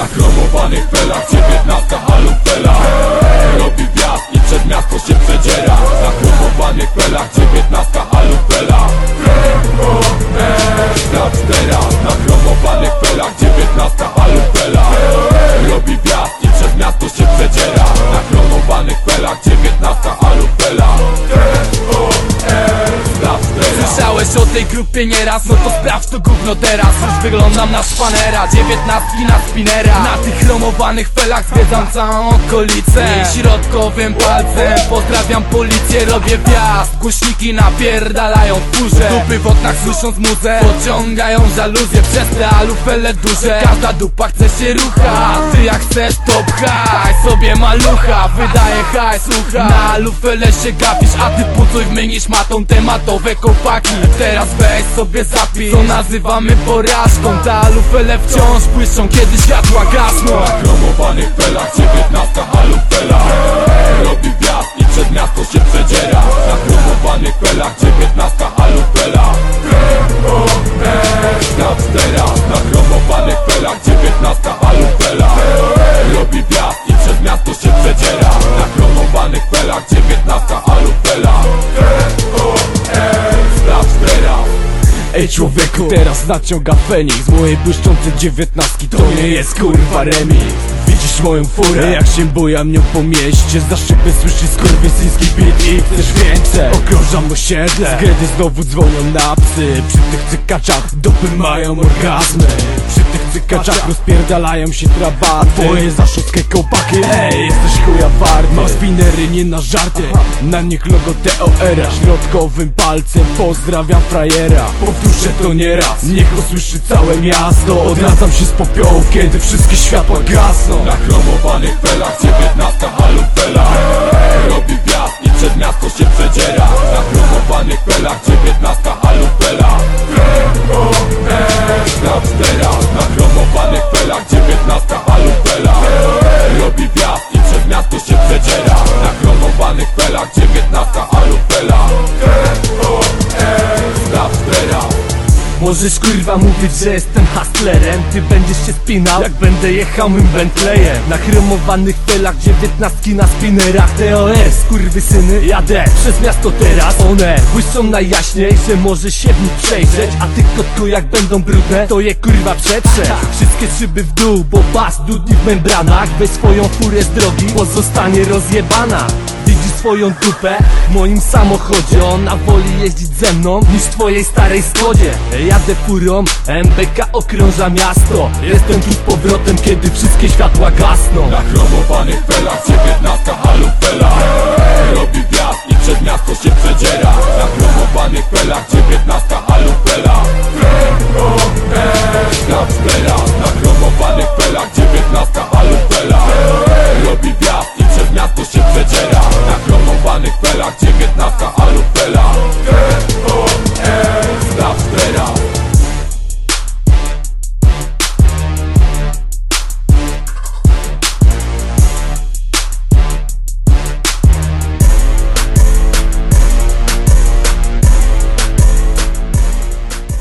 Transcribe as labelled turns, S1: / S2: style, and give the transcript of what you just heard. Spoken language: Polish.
S1: Na chromowanych felach dziewiętnastka halupela Robi wiatr i przed miasto się przedziera. Na chromowanych felach dziewiętnastka halupela Sprawdź teraz. Na chromowanych felach dziewiętnastka halupela Robi wiatr i przed miasto się przedziera. Na chromowanych felach dziewiętnastka halupela
S2: grupie nieraz, no to sprawdź to gówno teraz. Już wyglądam na szpanera, dziewiętnastki na spinera. Na tych chromowanych felach zwiedzam całą okolicę. Środkowym palcem pozdrawiam policję, robię wjazd. Głośniki napierdalają w furze. Dupy w oknach słysząc muzę. Pociągają żaluzje przez te alufele duże. Każda dupa chce się rucha ty jak chcesz to pchaj sobie malucha. Wydaje hajs, słucha. Na alufele się gapisz, a ty pucuj mynisz matą tematowe kopaki. Teraz weź sobie zapis Co nazywamy porażką. Te alufele wciąż błyszczą, kiedy światła gasną.
S1: Na chromowanych felach dziewiętnastka halupela
S3: Ej człowieku, teraz naciąga Feniks. Moje błyszczące dziewiętnastki to nie jest kurwa remis Widzisz moją furę, jak się bujam nią po mieście. Za szybę słyszy skurwysyński beat i chcesz więcej. Okrążam osiedle, zgredy znowu dzwonią na psy. Przy tych cykaczach dupy mają orgazmy. Przy tych cykaczach rozpierdalają się trabaty. Twoje za szóstkę kołpaki, ej jesteś chuja warty. Mam spinery nie na żarty, na nich logo TOR-a Środkowym palcem pozdrawiam frajera. Powtórzę to nieraz, niech usłyszy całe miasto. Odradzam się z popiołów, kiedy wszystkie światła gasną.
S1: Na chromowanych felach dziewiętnastka halupela przedziera Na chromowanych felach dziewiętnastka halupela Sprawdź teraz
S3: Możesz kurwa mówić, że jestem hustlerem? Ty będziesz się spinał, jak będę jechał mym Bentleyem? Na chromowanych felach, dziewiętnastki na spinnerach TOS, kurwy syny, jadę przez miasto teraz. One błyszczą najjaśniej, że może się w nich przejrzeć. A ty kotku jak będą brudne, to je kurwa przetrze. Wszystkie szyby w dół, bo bas dudni w membranach. Weź swoją furę z drogi, bo zostanie rozjebana swoją dupę. W moim samochodzie Ona woli jeździć ze mną niż w twojej starej skodzie Jadę furą, MBK okrąża miasto. Jestem tu z powrotem, kiedy wszystkie światła gasną.
S1: Na chromowanych pelach 19